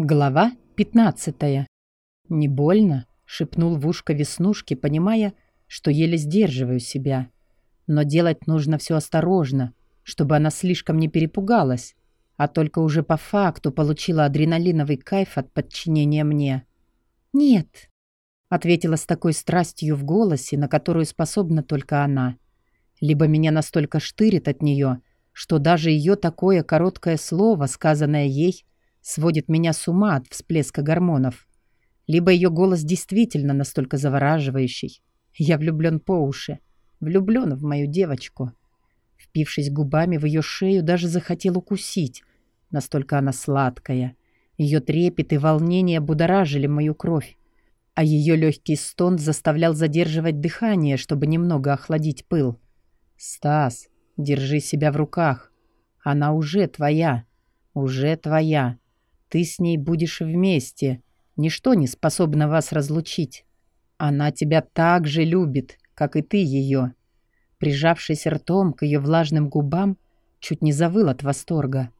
Глава 15. «Не больно?» — шепнул в ушко Веснушки, понимая, что еле сдерживаю себя. Но делать нужно все осторожно, чтобы она слишком не перепугалась, а только уже по факту получила адреналиновый кайф от подчинения мне. «Нет», — ответила с такой страстью в голосе, на которую способна только она. Либо меня настолько штырит от нее, что даже ее такое короткое слово, сказанное ей, сводит меня с ума от всплеска гормонов. Либо ее голос действительно настолько завораживающий. Я влюблен по уши. Влюблен в мою девочку. Впившись губами в ее шею, даже захотел укусить. Настолько она сладкая. Ее трепет и волнение будоражили мою кровь. А ее легкий стон заставлял задерживать дыхание, чтобы немного охладить пыл. «Стас, держи себя в руках. Она уже твоя. Уже твоя. Ты с ней будешь вместе. Ничто не способно вас разлучить. Она тебя так же любит, как и ты ее». Прижавшись ртом к ее влажным губам, чуть не завыл от восторга.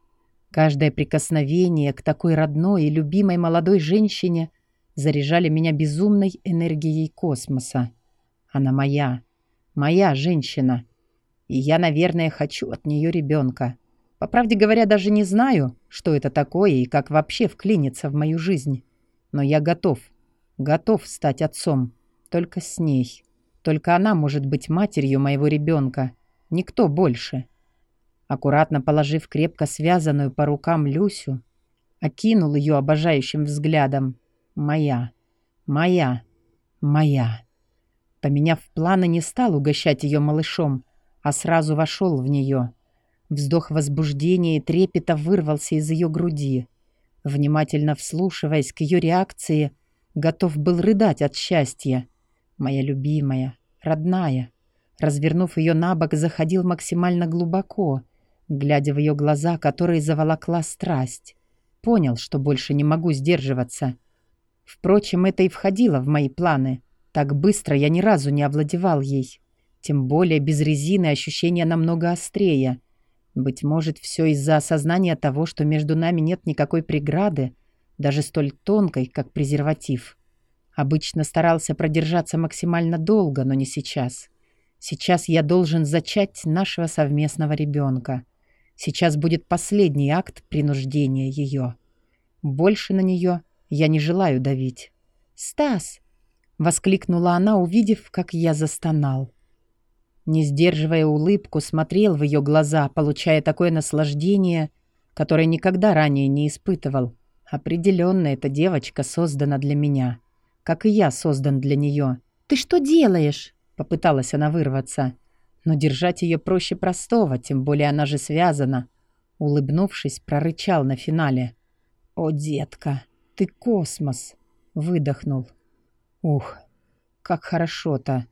Каждое прикосновение к такой родной и любимой молодой женщине заряжали меня безумной энергией космоса. Она моя, моя женщина. И я, наверное, хочу от нее ребенка. По правде говоря, даже не знаю, что это такое и как вообще вклиниться в мою жизнь. Но я готов. Готов стать отцом. Только с ней. Только она может быть матерью моего ребенка. Никто больше. Аккуратно положив крепко связанную по рукам Люсю, окинул ее обожающим взглядом. «Моя. Моя. Моя». Поменяв планы, не стал угощать ее малышом, а сразу вошел в нее. Вздох возбуждения и трепета вырвался из ее груди. Внимательно вслушиваясь к ее реакции, готов был рыдать от счастья. Моя любимая, родная. Развернув ее на бок, заходил максимально глубоко, глядя в ее глаза, которые заволокла страсть. Понял, что больше не могу сдерживаться. Впрочем, это и входило в мои планы. Так быстро я ни разу не овладевал ей. Тем более без резины ощущения намного острее — быть может, все из-за осознания того, что между нами нет никакой преграды, даже столь тонкой, как презерватив. Обычно старался продержаться максимально долго, но не сейчас. Сейчас я должен зачать нашего совместного ребенка. Сейчас будет последний акт принуждения ее. Больше на нее я не желаю давить. «Стас!» — воскликнула она, увидев, как я застонал. Не сдерживая улыбку, смотрел в ее глаза, получая такое наслаждение, которое никогда ранее не испытывал. Определенно, эта девочка создана для меня, как и я создан для нее. «Ты что делаешь?» — попыталась она вырваться. Но держать ее проще простого, тем более она же связана. Улыбнувшись, прорычал на финале. «О, детка, ты космос!» — выдохнул. «Ух, как хорошо-то!»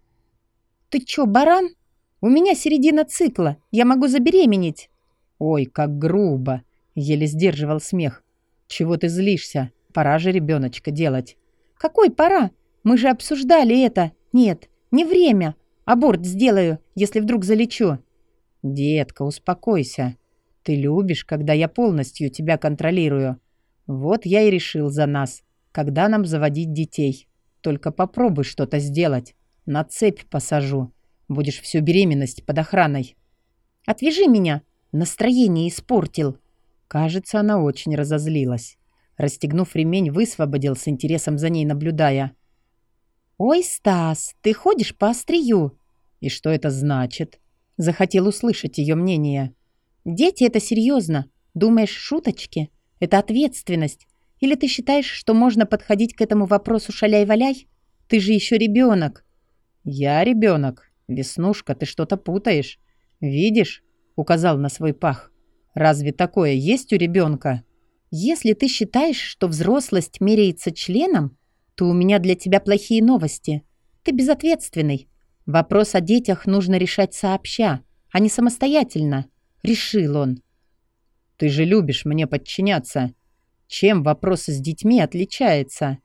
«Ты чё, баран?» У меня середина цикла. Я могу забеременеть». «Ой, как грубо!» — еле сдерживал смех. «Чего ты злишься? Пора же ребеночка делать». «Какой пора? Мы же обсуждали это. Нет, не время. Аборт сделаю, если вдруг залечу». «Детка, успокойся. Ты любишь, когда я полностью тебя контролирую. Вот я и решил за нас, когда нам заводить детей. Только попробуй что-то сделать. На цепь посажу. Будешь всю беременность под охраной. Отвяжи меня. Настроение испортил. Кажется, она очень разозлилась. Расстегнув ремень, высвободил с интересом за ней, наблюдая. «Ой, Стас, ты ходишь по острию». «И что это значит?» Захотел услышать ее мнение. «Дети — это серьезно. Думаешь, шуточки? Это ответственность. Или ты считаешь, что можно подходить к этому вопросу шаляй-валяй? Ты же еще ребенок». «Я ребенок. «Веснушка, ты что-то путаешь. Видишь?» — указал на свой пах. «Разве такое есть у ребенка?» «Если ты считаешь, что взрослость меряется членом, то у меня для тебя плохие новости. Ты безответственный. Вопрос о детях нужно решать сообща, а не самостоятельно», — решил он. «Ты же любишь мне подчиняться. Чем вопрос с детьми отличается?»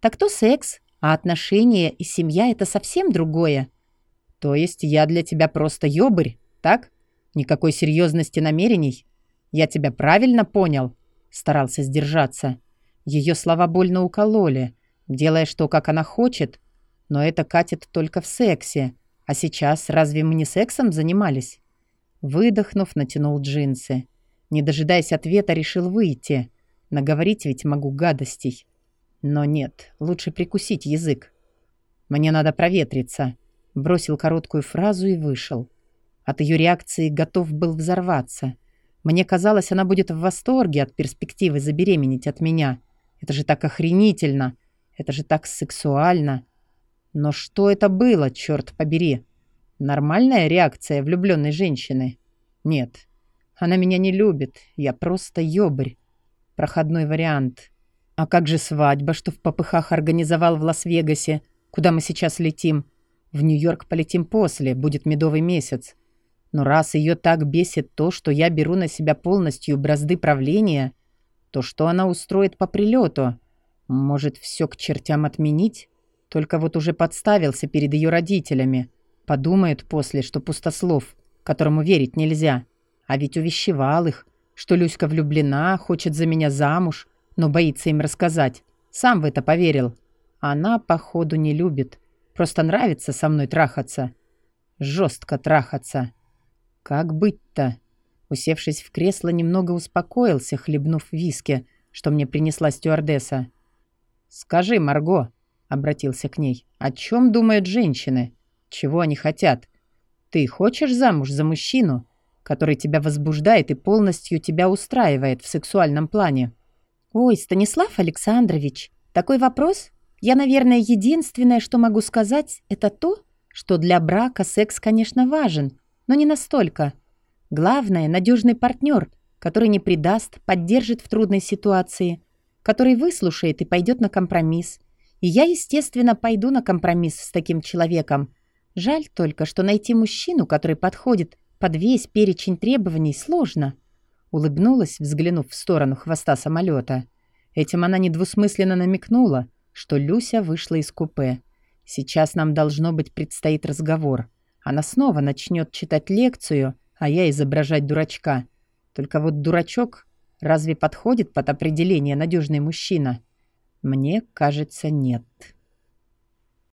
«Так то секс, а отношения и семья — это совсем другое. «То есть я для тебя просто ёбырь, так? Никакой серьезности намерений? Я тебя правильно понял?» Старался сдержаться. Ее слова больно укололи, делая что, как она хочет, но это катит только в сексе. А сейчас разве мы не сексом занимались? Выдохнув, натянул джинсы. Не дожидаясь ответа, решил выйти. Наговорить ведь могу гадостей. Но нет, лучше прикусить язык. Мне надо проветриться. Бросил короткую фразу и вышел. От ее реакции готов был взорваться. Мне казалось, она будет в восторге от перспективы забеременеть от меня. Это же так охренительно. Это же так сексуально. Но что это было, черт побери? Нормальная реакция влюбленной женщины? Нет. Она меня не любит. Я просто ёбрь. Проходной вариант. А как же свадьба, что в попыхах организовал в Лас-Вегасе, куда мы сейчас летим? В Нью-Йорк полетим после, будет медовый месяц. Но раз ее так бесит то, что я беру на себя полностью бразды правления, то что она устроит по прилету? Может, все к чертям отменить? Только вот уже подставился перед ее родителями. Подумают после, что пустослов, которому верить нельзя. А ведь увещевал их, что Люська влюблена, хочет за меня замуж, но боится им рассказать. Сам в это поверил. Она, походу, не любит. Просто нравится со мной трахаться. Жестко трахаться. Как быть-то? Усевшись в кресло, немного успокоился, хлебнув виски, что мне принесла стюардесса. «Скажи, Марго», — обратился к ней, — «о чем думают женщины? Чего они хотят? Ты хочешь замуж за мужчину, который тебя возбуждает и полностью тебя устраивает в сексуальном плане?» «Ой, Станислав Александрович, такой вопрос? Я, наверное, единственное, что могу сказать, это то, что для брака секс, конечно, важен, но не настолько. Главное – надежный партнер, который не предаст, поддержит в трудной ситуации, который выслушает и пойдет на компромисс. И я, естественно, пойду на компромисс с таким человеком. Жаль только, что найти мужчину, который подходит под весь перечень требований, сложно. Улыбнулась, взглянув в сторону хвоста самолета. Этим она недвусмысленно намекнула, что Люся вышла из купе. Сейчас нам, должно быть, предстоит разговор. Она снова начнет читать лекцию, а я изображать дурачка. Только вот дурачок разве подходит под определение надежный мужчина? Мне кажется, нет.